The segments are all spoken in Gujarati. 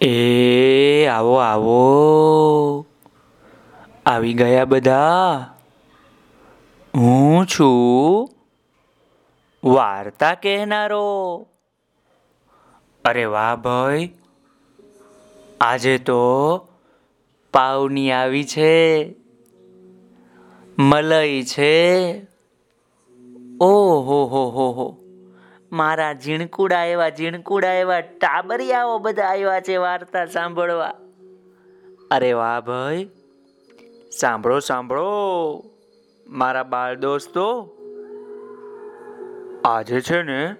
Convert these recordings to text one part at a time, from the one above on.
એ, આવો આવો. આવી ગયા બધા. હું છું વાર્તા કહેનારો. અરે વાહ ભાઈ, આજે તો પાવની આવી છે. મલઈ છે. ઓહો, હો હો હો. મારા ઝીણકુડા એવા ઝીણકુડા એવા ટાબરિયાઓ બધા આવ્યા છે વાર્તા સાંભળવા. અરે વાહ ભાઈ, સાંભળો સાંભળો. મારા બાળ દોસ્તો, આજે છે ને,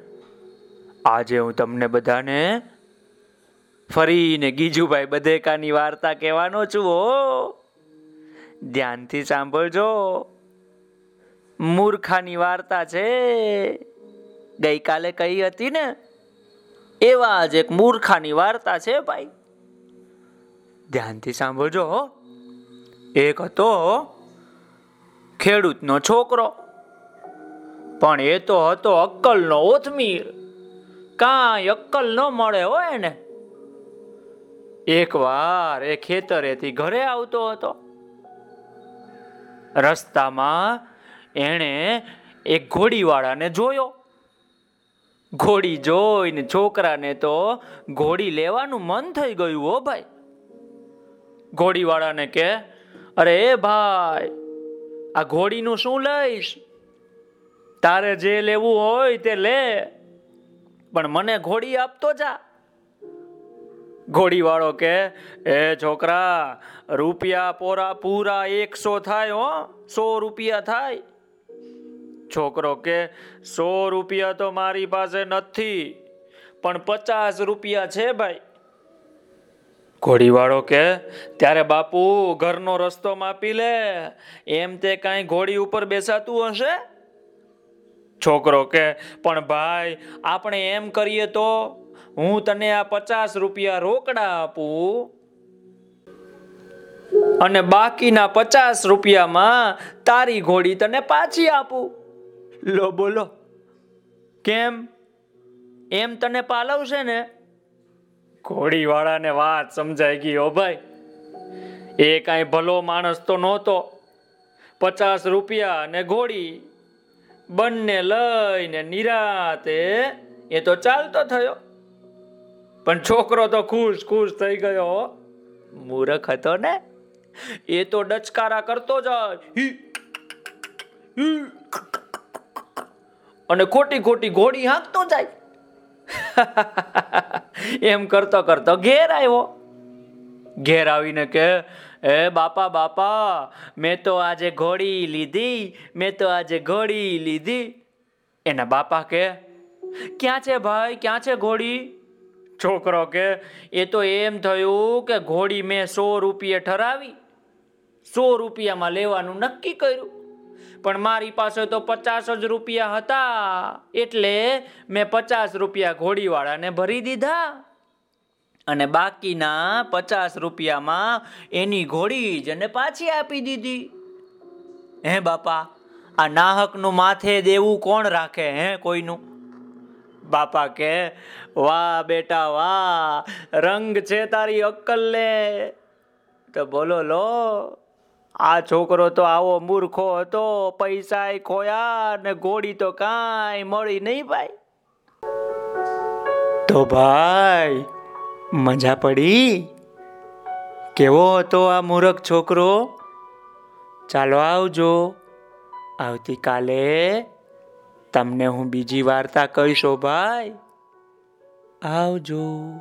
આજે હું તમને બધાને ફરીને ગીજુભાઈ બધેકાની વાર્તા કહેવાનો છું, હો. ધ્યાનથી સાંભળજો. મૂર્ખાની વાર્તા છે. ગઈકાલે કહી હતી ને? એવા જ એક મૂર્ખાની વાર્તા છે ભાઈ. ધ્યાનથી સાંભળજો એક હતો ખેડૂતનો છોકરો. પણ એ તો હતો અક્કલનો ઓથમીર. કાંઈ અક્કલ ન મળે હોય ને એકવાર એ ખેતરેથી ઘરે આવતો હતો. રસ્તામાં એણે એક ઘોડીવાળાને જોયો. ઘોડી જોઈને છોકરાને તો ઘોડી લેવાનું મન થઈ ગયું હો ભાઈ. ઘોડીવાળાને કે, અરે એ ભાઈ, આ ઘોડીનું શું લઈશ? તારે જે લેવું હોય તે લે, પણ મને ઘોડી આપતો જા. ઘોડીવાળો કે, એ છોકરા, રૂપિયા પોરા પૂરા એકસો થાય હો, સો રૂપિયા થાય. છોકરો કે, સો રૂપિયા તો મારી પાસે નથી, પણ પચાસ રૂપિયા છે ભાઈ. ઘોડીવાળો કે, ત્યારે બાપુ ઘરનો રસ્તો માપી લે, એમ તે કાંઈ ઘોડી ઉપર બેસાતું હશે? છોકરો કે, પણ ભાઈ, આપણે એમ કરીએ તો હું તને આ પચાસ રૂપિયા રોકડા આપું. અને બાકીના પચાસ રૂપિયામાં તારી ઘોડી તને પાછી આપું. લો બોલો. કેમ? એમ તને પાલવશે ને? ઘોડીવાળાને વાત સમજાઈ ગઈ હો ભાઈ. એ કાંઈ ભલો માણસ તો નહોતો. પચાસ રૂપિયા અને ઘોડી બંને લઈને નિરાતે એ તો ચાલતો થયો. પણ છોકરો તો ખુશ ખુશ થઈ ગયો મૂરખ હતો ને? એ તો ડચકારા કરતો જાય અને ખોટી ખોટી ઘોડી હાંકતો જાય. એમ કરતો કરતો ઘેર આવ્યો. ઘેર આવીને કે, એ બાપા બાપા, મેં તો આજે ઘોડી લીધી, મેં તો આજે ઘોડી લીધી. એના બાપા કે, ક્યાં છે ભાઈ, ક્યાં છે ઘોડી? છોકરો કે, એ તો એમ થયું કે ઘોડી મેં સો રૂપિયે ઠરાવી. સો રૂપિયામાં લેવાનું નક્કી કર્યું. પણ મારી પાસે તો પચાસ જ રૂપિયા હતા એટલે મેં પચાસ રૂપિયા ઘોડીવાળાને ભરી દીધા. અને બાકીના પચાસ રૂપિયામાં એની ઘોડી જ એને પાછી આપી દીધી. હે બાપા, આ નાહકનું માથે દેવું કોણ રાખે હે કોઈનું? બાપા કે, વાહ બેટા, વાહ, રંગ છે તારી અક્કલ લે તો બોલો, લો. આ છોકરો તો આવો મૂર્ખો હતો પૈસા ખોયા ને ઘોડી તો કાંઈ મળી નહીં ભાઈ. તો ભાઈ, મજા પડી? કેવો હતો આ મૂર્ખ છોકરો? ચાલો આવજો. આવતીકાલે તમને હું બીજી વાર્તા કહીશો ભાઈ. આવજો.